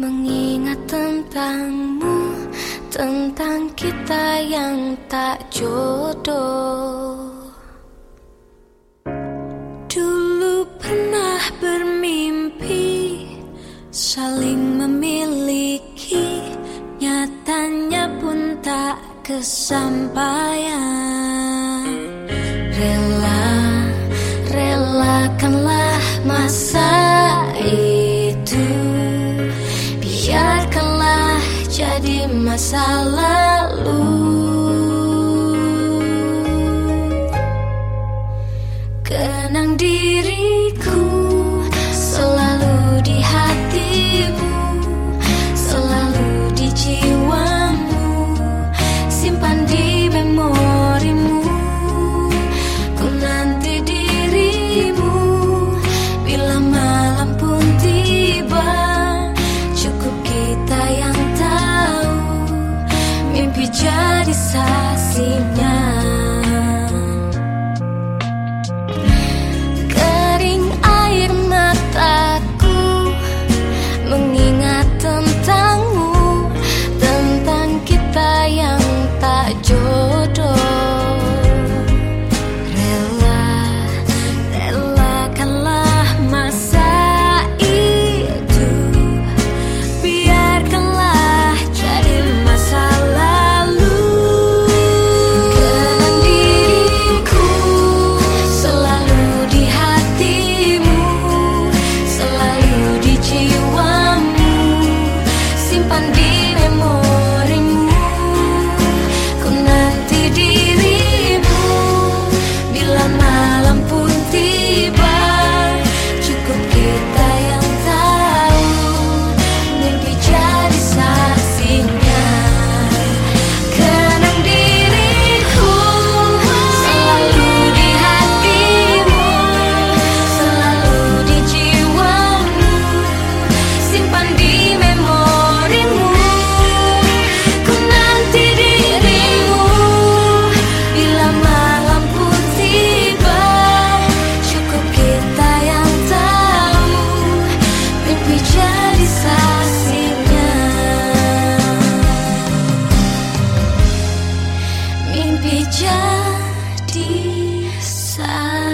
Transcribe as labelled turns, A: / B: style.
A: Mengingat tentangmu Tentang kita yang tak jodoh. Dulu pernah bermimpi Saling memiliki Nyatanya pun tak kesampaian. Rela, masalah. Jadi saksinya.